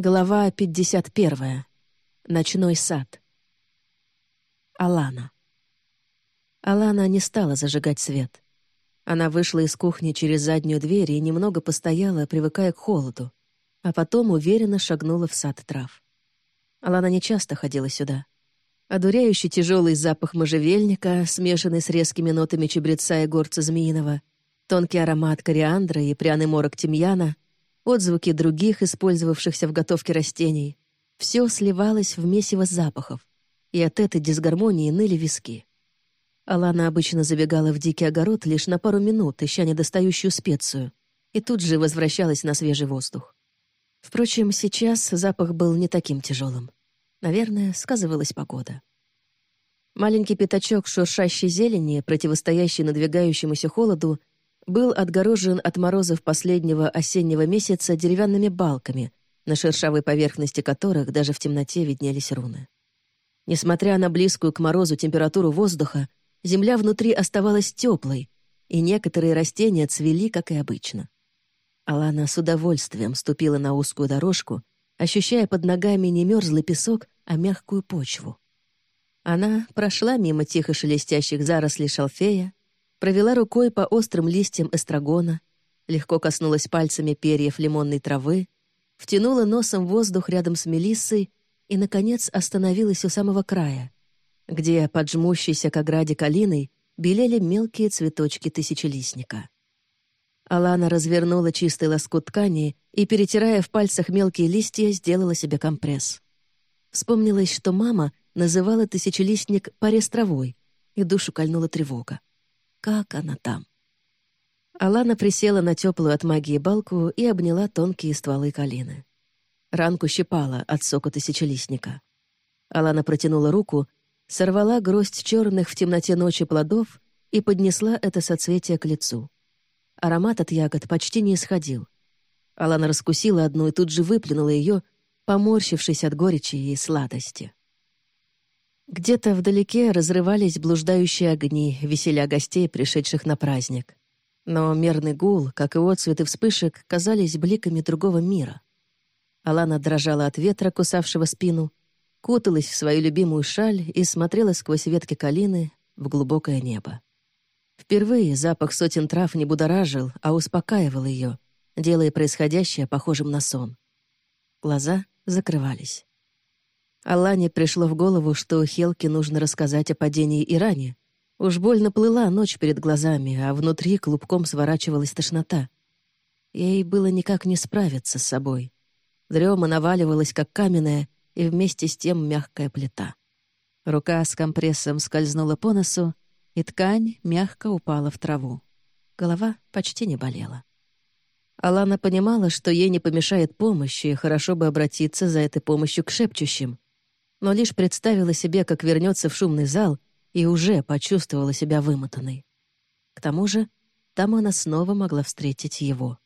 Глава 51. Ночной сад. Алана. Алана не стала зажигать свет. Она вышла из кухни через заднюю дверь и немного постояла, привыкая к холоду, а потом уверенно шагнула в сад трав. Алана не часто ходила сюда. Одуряющий тяжелый запах можжевельника, смешанный с резкими нотами чебреца и горца змеиного, тонкий аромат кориандра и пряный морок тимьяна — отзвуки других, использовавшихся в готовке растений. Все сливалось в месиво запахов, и от этой дисгармонии ныли виски. Алана обычно забегала в дикий огород лишь на пару минут, ища недостающую специю, и тут же возвращалась на свежий воздух. Впрочем, сейчас запах был не таким тяжелым. Наверное, сказывалась погода. Маленький пятачок шуршащей зелени, противостоящий надвигающемуся холоду, был отгорожен от морозов последнего осеннего месяца деревянными балками, на шершавой поверхности которых даже в темноте виднелись руны. Несмотря на близкую к морозу температуру воздуха, земля внутри оставалась теплой, и некоторые растения цвели, как и обычно. Алана с удовольствием ступила на узкую дорожку, ощущая под ногами не мерзлый песок, а мягкую почву. Она прошла мимо тихо шелестящих зарослей шалфея, провела рукой по острым листьям эстрагона, легко коснулась пальцами перьев лимонной травы, втянула носом воздух рядом с мелиссой и, наконец, остановилась у самого края, где, под жмущейся к ограде калиной, белели мелкие цветочки тысячелистника. Алана развернула чистый лоскут ткани и, перетирая в пальцах мелкие листья, сделала себе компресс. Вспомнилось, что мама называла тысячелистник парестровой, и душу кольнула тревога. Как она там? Алана присела на теплую от магии балку и обняла тонкие стволы калины. Ранку щипала от сока тысячелистника. Алана протянула руку, сорвала гроздь черных в темноте ночи плодов и поднесла это соцветие к лицу. Аромат от ягод почти не исходил. Алана раскусила одну и тут же выплюнула ее, поморщившись от горечи и сладости. Где-то вдалеке разрывались блуждающие огни, веселя гостей, пришедших на праздник. Но мерный гул, как и отцветы вспышек, казались бликами другого мира. Алана дрожала от ветра, кусавшего спину, куталась в свою любимую шаль и смотрела сквозь ветки калины в глубокое небо. Впервые запах сотен трав не будоражил, а успокаивал ее, делая происходящее похожим на сон. Глаза закрывались. Алане пришло в голову, что Хелке нужно рассказать о падении Иране. Уж больно плыла ночь перед глазами, а внутри клубком сворачивалась тошнота. Ей было никак не справиться с собой. Дрема наваливалась, как каменная, и вместе с тем мягкая плита. Рука с компрессом скользнула по носу, и ткань мягко упала в траву. Голова почти не болела. Алана понимала, что ей не помешает помощь, и хорошо бы обратиться за этой помощью к шепчущим но лишь представила себе, как вернется в шумный зал, и уже почувствовала себя вымотанной. К тому же там она снова могла встретить его.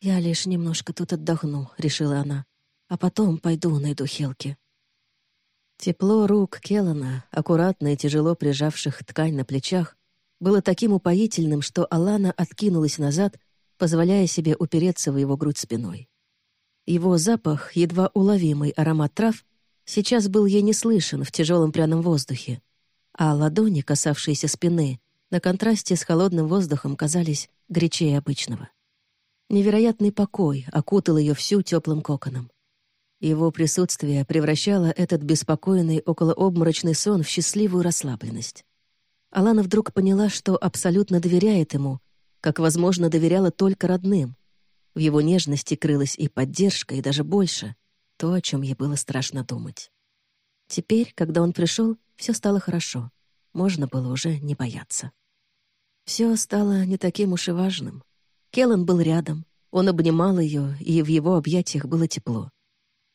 «Я лишь немножко тут отдохну», — решила она, «а потом пойду найду Хелки». Тепло рук Келлана, аккуратно и тяжело прижавших ткань на плечах, было таким упоительным, что Алана откинулась назад, позволяя себе упереться в его грудь спиной. Его запах, едва уловимый аромат трав, сейчас был ей не слышен в тяжелом пряном воздухе, а ладони, касавшиеся спины, на контрасте с холодным воздухом казались горячее обычного. Невероятный покой окутал ее всю теплым коконом. Его присутствие превращало этот беспокойный околообморочный сон в счастливую расслабленность. Алана вдруг поняла, что абсолютно доверяет ему, как, возможно, доверяла только родным. В его нежности крылась и поддержка, и даже больше то, о чем ей было страшно думать. Теперь, когда он пришел, все стало хорошо. Можно было уже не бояться. Все стало не таким уж и важным. Келлан был рядом, он обнимал ее, и в его объятиях было тепло.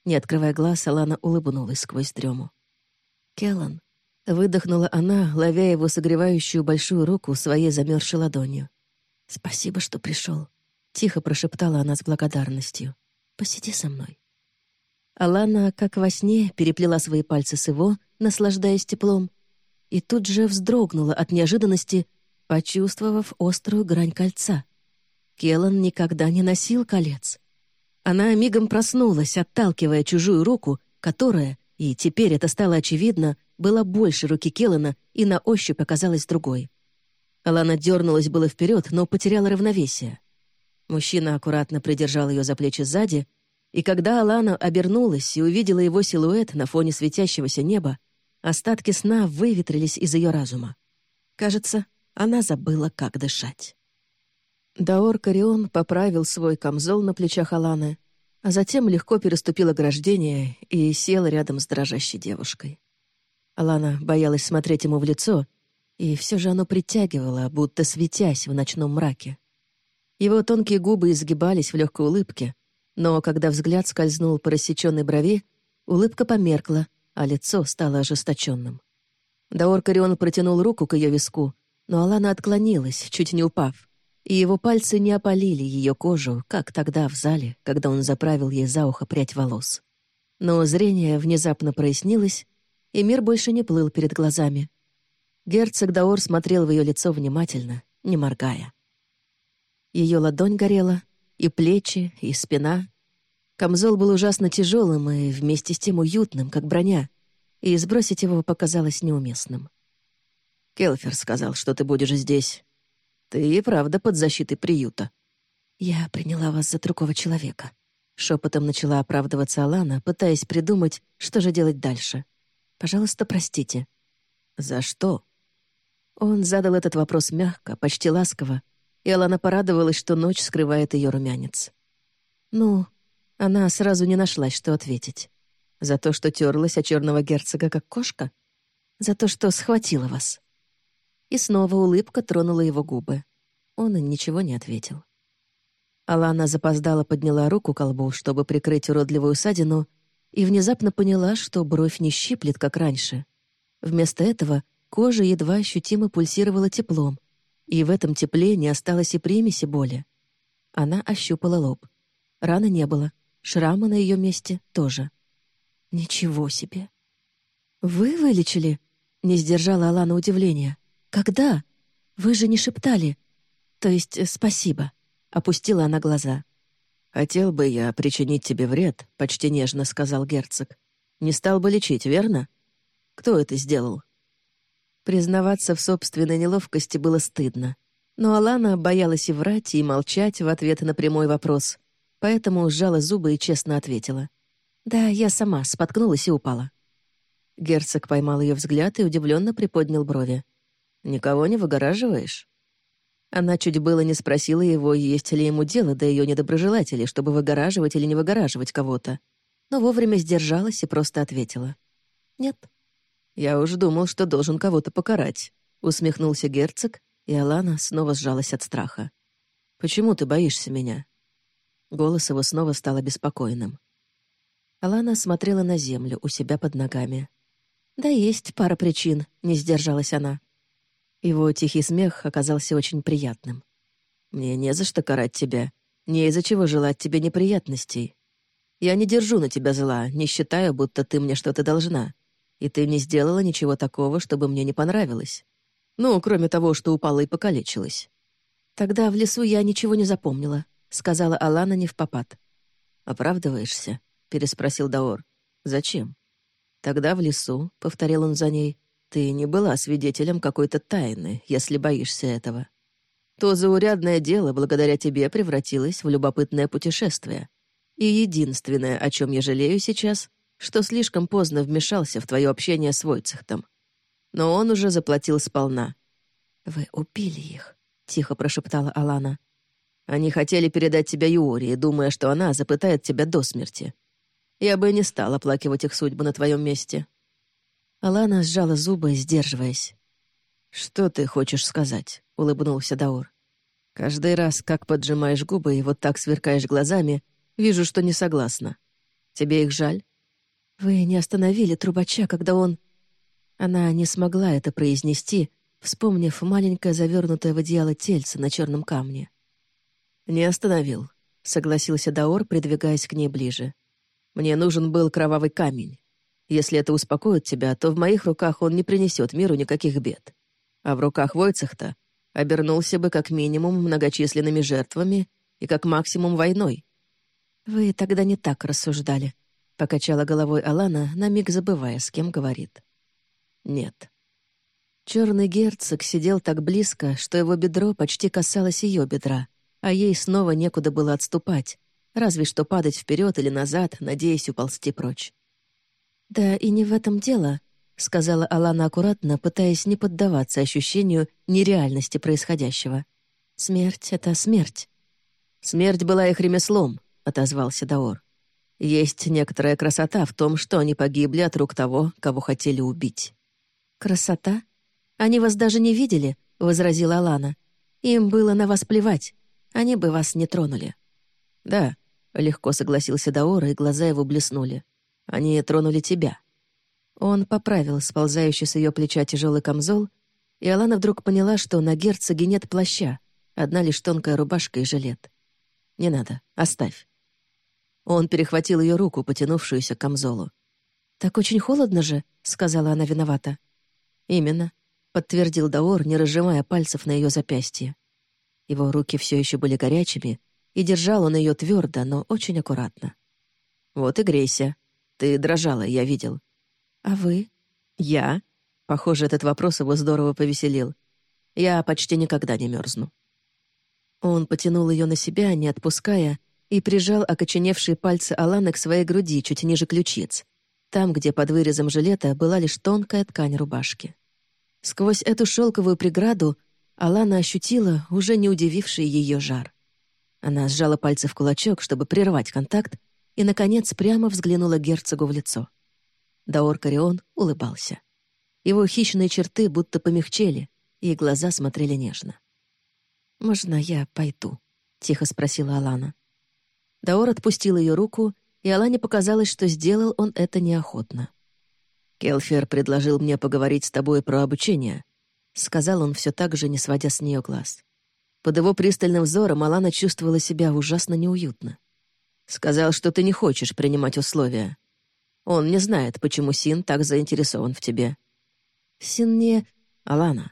Не открывая глаз, Алана улыбнулась сквозь дрему. «Келлан», — выдохнула она, ловя его согревающую большую руку своей замерзшей ладонью. «Спасибо, что пришел», — тихо прошептала она с благодарностью. «Посиди со мной». Алана, как во сне, переплела свои пальцы с его, наслаждаясь теплом, и тут же вздрогнула от неожиданности, почувствовав острую грань кольца. Келан никогда не носил колец. Она мигом проснулась, отталкивая чужую руку, которая, и теперь это стало очевидно, была больше руки Келлана и на ощупь оказалась другой. Алана дернулась было вперед, но потеряла равновесие. Мужчина аккуратно придержал ее за плечи сзади, и когда Алана обернулась и увидела его силуэт на фоне светящегося неба, остатки сна выветрились из ее разума. Кажется, она забыла, как дышать. Даор Карион поправил свой камзол на плечах Аланы, а затем легко переступил ограждение и сел рядом с дрожащей девушкой. Алана боялась смотреть ему в лицо, и все же оно притягивало, будто светясь в ночном мраке. Его тонкие губы изгибались в легкой улыбке, но когда взгляд скользнул по рассеченной брови, улыбка померкла, а лицо стало ожесточенным. Даор Карион протянул руку к ее виску, но Алана отклонилась, чуть не упав, и его пальцы не опалили ее кожу, как тогда в зале, когда он заправил ей за ухо прядь волос. Но зрение внезапно прояснилось, и мир больше не плыл перед глазами. Герцог Даор смотрел в ее лицо внимательно, не моргая. Ее ладонь горела, и плечи, и спина. Камзол был ужасно тяжелым и вместе с тем уютным, как броня, и сбросить его показалось неуместным. «Келфер сказал, что ты будешь здесь. Ты и правда под защитой приюта». «Я приняла вас за другого человека», — шепотом начала оправдываться Алана, пытаясь придумать, что же делать дальше. Пожалуйста, простите». «За что?» Он задал этот вопрос мягко, почти ласково, и Алана порадовалась, что ночь скрывает ее румянец. «Ну...» Она сразу не нашлась, что ответить. «За то, что терлась о черного герцога, как кошка? За то, что схватила вас?» И снова улыбка тронула его губы. Он ничего не ответил. Алана запоздала подняла руку к колбу, чтобы прикрыть уродливую ссадину, и внезапно поняла, что бровь не щиплет, как раньше. Вместо этого кожа едва ощутимо пульсировала теплом, и в этом тепле не осталось и примеси боли. Она ощупала лоб. Раны не было, шрама на ее месте тоже. Ничего себе! «Вы вылечили?» — не сдержала Алана удивления. «Когда? Вы же не шептали. То есть э, спасибо», — опустила она глаза. «Хотел бы я причинить тебе вред», — почти нежно сказал герцог. «Не стал бы лечить, верно? Кто это сделал?» Признаваться в собственной неловкости было стыдно. Но Алана боялась и врать, и молчать в ответ на прямой вопрос, поэтому сжала зубы и честно ответила. «Да, я сама споткнулась и упала». Герцог поймал ее взгляд и удивленно приподнял брови. «Никого не выгораживаешь?» Она чуть было не спросила его, есть ли ему дело до ее недоброжелателей, чтобы выгораживать или не выгораживать кого-то, но вовремя сдержалась и просто ответила. «Нет». «Я уж думал, что должен кого-то покарать», — усмехнулся герцог, и Алана снова сжалась от страха. «Почему ты боишься меня?» Голос его снова стал обеспокоенным. Алана смотрела на землю у себя под ногами. «Да есть пара причин», — не сдержалась она. Его тихий смех оказался очень приятным. «Мне не за что карать тебя, не из-за чего желать тебе неприятностей. Я не держу на тебя зла, не считаю, будто ты мне что-то должна. И ты не сделала ничего такого, чтобы мне не понравилось. Ну, кроме того, что упала и покалечилась. Тогда в лесу я ничего не запомнила», — сказала Алана не в попад. «Оправдываешься?» — переспросил Даор. «Зачем?» «Тогда в лесу», — повторил он за ней, ты не была свидетелем какой-то тайны, если боишься этого. То заурядное дело благодаря тебе превратилось в любопытное путешествие. И единственное, о чем я жалею сейчас, что слишком поздно вмешался в твое общение с Войцехтом. Но он уже заплатил сполна. «Вы убили их», — тихо прошептала Алана. «Они хотели передать тебя Юории, думая, что она запытает тебя до смерти. Я бы не стал оплакивать их судьбу на твоем месте. Алана сжала зубы, сдерживаясь. «Что ты хочешь сказать?» — улыбнулся Даур. «Каждый раз, как поджимаешь губы и вот так сверкаешь глазами, вижу, что не согласна. Тебе их жаль?» «Вы не остановили трубача, когда он...» Она не смогла это произнести, вспомнив маленькое завернутое в одеяло тельце на черном камне. «Не остановил», — согласился Даор, придвигаясь к ней ближе. «Мне нужен был кровавый камень. Если это успокоит тебя, то в моих руках он не принесет миру никаких бед. А в руках Войцехта обернулся бы как минимум многочисленными жертвами и как максимум войной. «Вы тогда не так рассуждали», — покачала головой Алана, на миг забывая, с кем говорит. «Нет». Черный герцог сидел так близко, что его бедро почти касалось ее бедра, а ей снова некуда было отступать, разве что падать вперед или назад, надеясь уползти прочь. «Да и не в этом дело», — сказала Алана аккуратно, пытаясь не поддаваться ощущению нереальности происходящего. «Смерть — это смерть». «Смерть была их ремеслом», — отозвался Даор. «Есть некоторая красота в том, что они погибли от рук того, кого хотели убить». «Красота? Они вас даже не видели?» — возразила Алана. «Им было на вас плевать. Они бы вас не тронули». «Да», — легко согласился Даор, и глаза его блеснули. «Они тронули тебя». Он поправил сползающий с ее плеча тяжелый камзол, и Алана вдруг поняла, что на герцоге нет плаща, одна лишь тонкая рубашка и жилет. «Не надо, оставь». Он перехватил ее руку, потянувшуюся к камзолу. «Так очень холодно же», — сказала она виновата. «Именно», — подтвердил Даор, не разжимая пальцев на ее запястье. Его руки все еще были горячими, и держал он ее твердо, но очень аккуратно. «Вот и грейся. Ты дрожала, я видел». «А вы?» «Я?» Похоже, этот вопрос его здорово повеселил. «Я почти никогда не мерзну». Он потянул ее на себя, не отпуская, и прижал окоченевшие пальцы Аланы к своей груди чуть ниже ключиц, там, где под вырезом жилета была лишь тонкая ткань рубашки. Сквозь эту шелковую преграду Алана ощутила уже не удививший ее жар. Она сжала пальцы в кулачок, чтобы прервать контакт, и, наконец, прямо взглянула герцогу в лицо. Даор Карион улыбался. Его хищные черты будто помягчели, и глаза смотрели нежно. «Можно я пойду?» — тихо спросила Алана. Даор отпустил ее руку, и Алане показалось, что сделал он это неохотно. «Келфер предложил мне поговорить с тобой про обучение», — сказал он все так же, не сводя с нее глаз. Под его пристальным взором Алана чувствовала себя ужасно неуютно. «Сказал, что ты не хочешь принимать условия. Он не знает, почему Син так заинтересован в тебе». «Син не...» «Алана».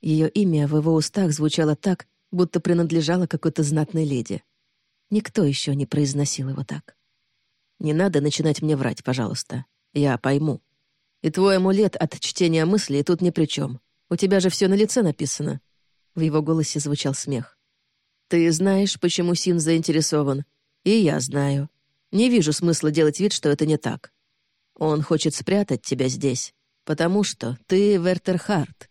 Ее имя в его устах звучало так, будто принадлежала какой-то знатной леди. Никто еще не произносил его так. «Не надо начинать мне врать, пожалуйста. Я пойму. И твой амулет от чтения мыслей тут ни при чем. У тебя же все на лице написано». В его голосе звучал смех. «Ты знаешь, почему Син заинтересован. И я знаю. Не вижу смысла делать вид, что это не так. Он хочет спрятать тебя здесь, потому что ты Вертерхард,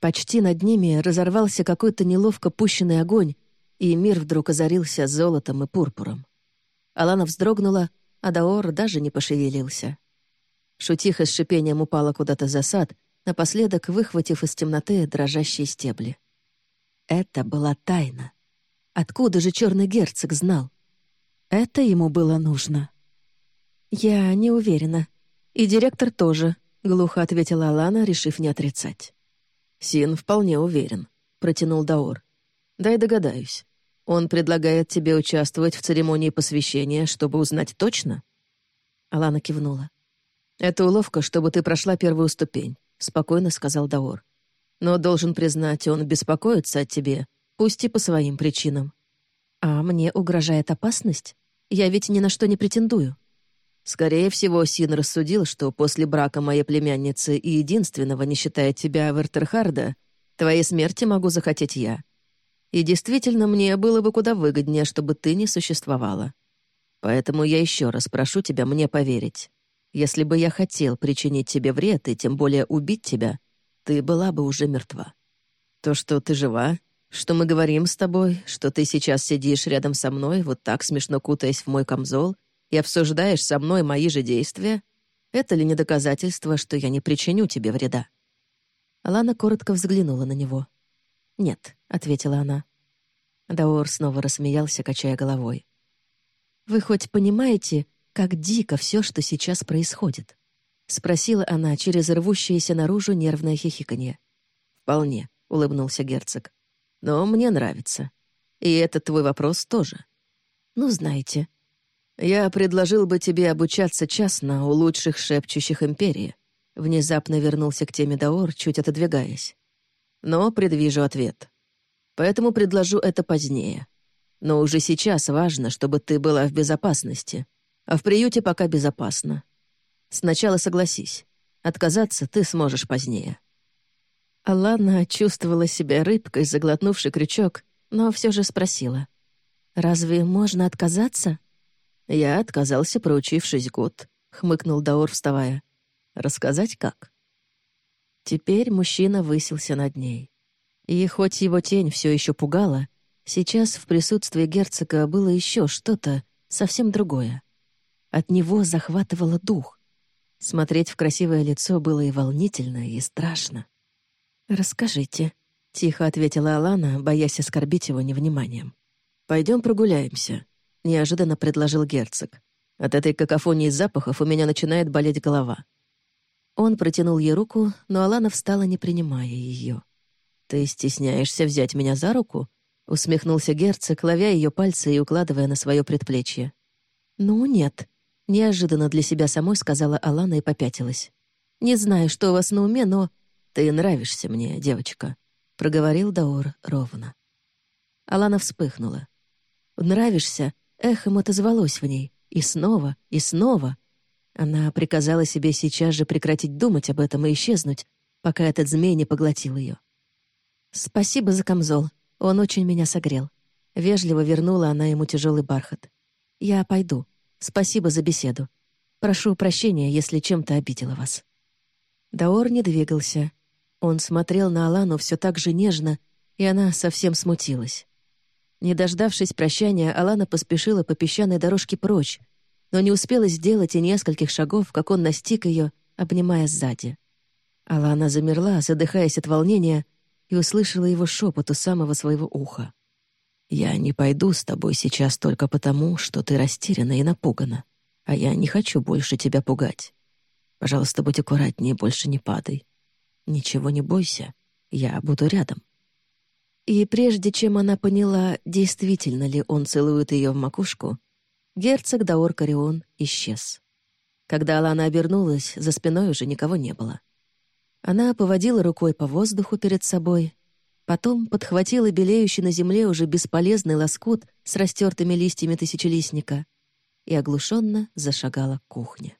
Почти над ними разорвался какой-то неловко пущенный огонь, и мир вдруг озарился золотом и пурпуром. Алана вздрогнула, а Даор даже не пошевелился. Шутиха с шипением упала куда-то за сад, напоследок выхватив из темноты дрожащие стебли. Это была тайна. Откуда же черный герцог знал? Это ему было нужно. «Я не уверена. И директор тоже», — глухо ответила Алана, решив не отрицать. «Син вполне уверен», — протянул Даор. «Дай догадаюсь. Он предлагает тебе участвовать в церемонии посвящения, чтобы узнать точно?» Алана кивнула. «Это уловка, чтобы ты прошла первую ступень», — спокойно сказал Даор. «Но, должен признать, он беспокоится о тебе, пусть и по своим причинам». «А мне угрожает опасность? Я ведь ни на что не претендую». Скорее всего, Син рассудил, что после брака моей племянницы и единственного, не считая тебя, Вертерхарда, твоей смерти могу захотеть я. И действительно, мне было бы куда выгоднее, чтобы ты не существовала. Поэтому я еще раз прошу тебя мне поверить. Если бы я хотел причинить тебе вред и тем более убить тебя, ты была бы уже мертва. То, что ты жива, что мы говорим с тобой, что ты сейчас сидишь рядом со мной, вот так смешно кутаясь в мой камзол — и обсуждаешь со мной мои же действия, это ли не доказательство, что я не причиню тебе вреда?» Алана коротко взглянула на него. «Нет», — ответила она. Даор снова рассмеялся, качая головой. «Вы хоть понимаете, как дико все, что сейчас происходит?» — спросила она через рвущееся наружу нервное хихиканье. «Вполне», — улыбнулся герцог. «Но мне нравится. И этот твой вопрос тоже». «Ну, знаете», «Я предложил бы тебе обучаться частно у лучших шепчущих империи», внезапно вернулся к теме Даор, чуть отодвигаясь. «Но предвижу ответ. Поэтому предложу это позднее. Но уже сейчас важно, чтобы ты была в безопасности. А в приюте пока безопасно. Сначала согласись. Отказаться ты сможешь позднее». Алана чувствовала себя рыбкой, заглотнувший крючок, но все же спросила. «Разве можно отказаться?» «Я отказался, проучившись год», — хмыкнул Даор, вставая. «Рассказать как?» Теперь мужчина высился над ней. И хоть его тень все еще пугала, сейчас в присутствии герцога было еще что-то совсем другое. От него захватывало дух. Смотреть в красивое лицо было и волнительно, и страшно. «Расскажите», — тихо ответила Алана, боясь оскорбить его невниманием. Пойдем прогуляемся», — неожиданно предложил герцог. «От этой какофонии запахов у меня начинает болеть голова». Он протянул ей руку, но Алана встала, не принимая ее. «Ты стесняешься взять меня за руку?» — усмехнулся герцог, ловя ее пальцы и укладывая на свое предплечье. «Ну, нет», — неожиданно для себя самой сказала Алана и попятилась. «Не знаю, что у вас на уме, но «Ты нравишься мне, девочка», — проговорил Даор ровно. Алана вспыхнула. «Нравишься?» — эхом отозвалось в ней. И снова, и снова. Она приказала себе сейчас же прекратить думать об этом и исчезнуть, пока этот змей не поглотил ее. «Спасибо за камзол. Он очень меня согрел». Вежливо вернула она ему тяжелый бархат. «Я пойду. Спасибо за беседу. Прошу прощения, если чем-то обидела вас». Даор не двигался, он смотрел на Алану все так же нежно, и она совсем смутилась. Не дождавшись прощания, Алана поспешила по песчаной дорожке прочь, но не успела сделать и нескольких шагов, как он настиг ее, обнимая сзади. Алана замерла, задыхаясь от волнения, и услышала его шепот у самого своего уха. «Я не пойду с тобой сейчас только потому, что ты растеряна и напугана, а я не хочу больше тебя пугать. Пожалуйста, будь аккуратнее, больше не падай. «Ничего не бойся, я буду рядом». И прежде чем она поняла, действительно ли он целует ее в макушку, герцог Даор Карион исчез. Когда Алана обернулась, за спиной уже никого не было. Она поводила рукой по воздуху перед собой, потом подхватила белеющий на земле уже бесполезный лоскут с растертыми листьями тысячелистника и оглушенно зашагала к кухне.